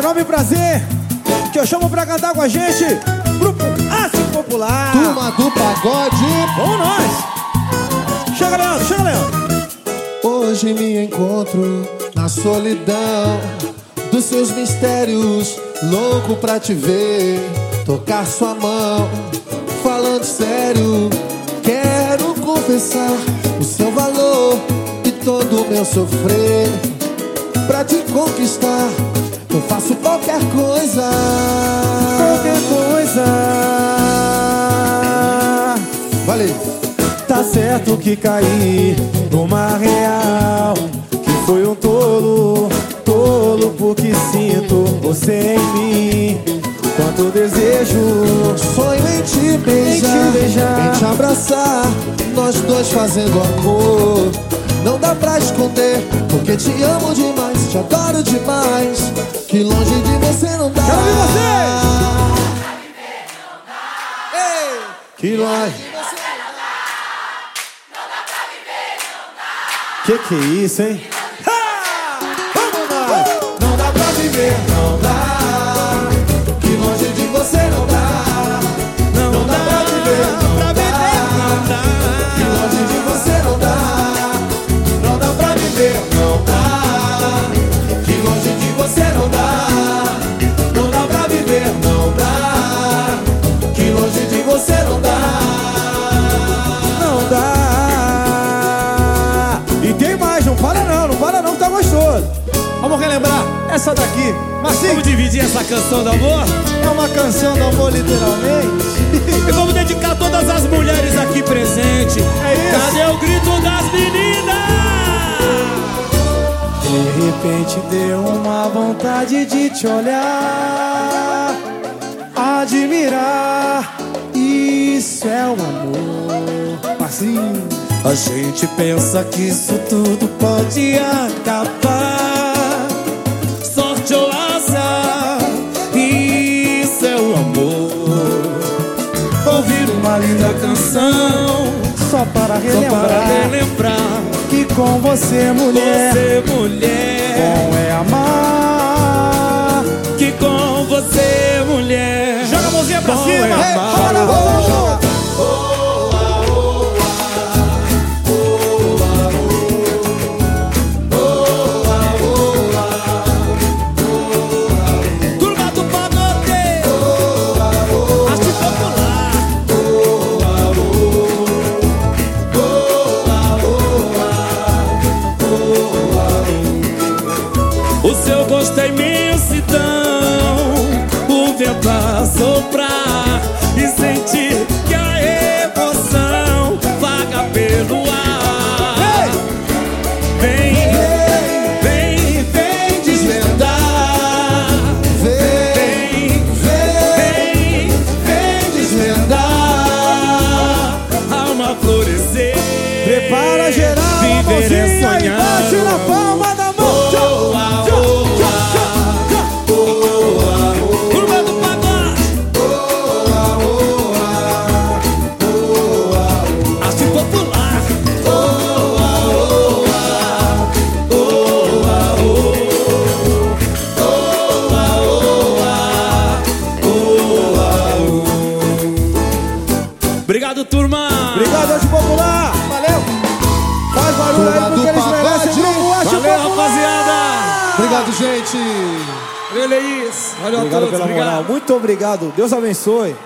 enorme prazer que eu chamo pra cantar com a gente, Grupo Assim Popular. Turma do Pagode. Vamos nós. Chega, Leandro, chega, Leandro. Hoje me encontro na solidão dos seus mistérios, louco pra te ver, tocar sua mão, falando sério. Quero confessar o seu valor e todo o meu sofrer. Pra te conquistar, eu faço qualquer coisa. Qualquer coisa. Valeu. Tá certo que caí numa real Que foi um tolo, tolo porque sinto você em mim Quanto desejo Sonho em te beijar, Em te beijar. em te abraçar, nós dois fazendo amor. Não dá pra esconder, porque te amo demais, te adoro demais. Que longe de você não dá. Quero ouvir Ei, Que longe Que que é isso, hein? Ha! Vamos nós! não dá pra viver, não essa daqui Marcinho, Vamos dividir essa canção do amor? é uma canção do amor literalmente E vamos dedicar todas as mulheres aqui presentes. É isso. Cadê o grito das meninas? De repente deu uma vontade de te olhar, admirar. Isso é o amor. Assim, A gente pensa que isso tudo pode acabar. Linda canção, só para só relembrar para relembrar. que com você, mulher, Você, mulher, bom é amar. que com você, mulher. Joga a mãozinha pra cima. é amar. O seu gosto é imensidão, o vento a soprar e sentir que a emoção vaga pelo ar. Vem, vem, vem desvendar. Vem, Vem, vem, desvendar. alma florescer. Prepara geral, Viver é e bate sonhar. na palma Obrigado, gente. Beleza. Valeu Obrigado a todos. pela moral. Muito obrigado. Deus abençoe.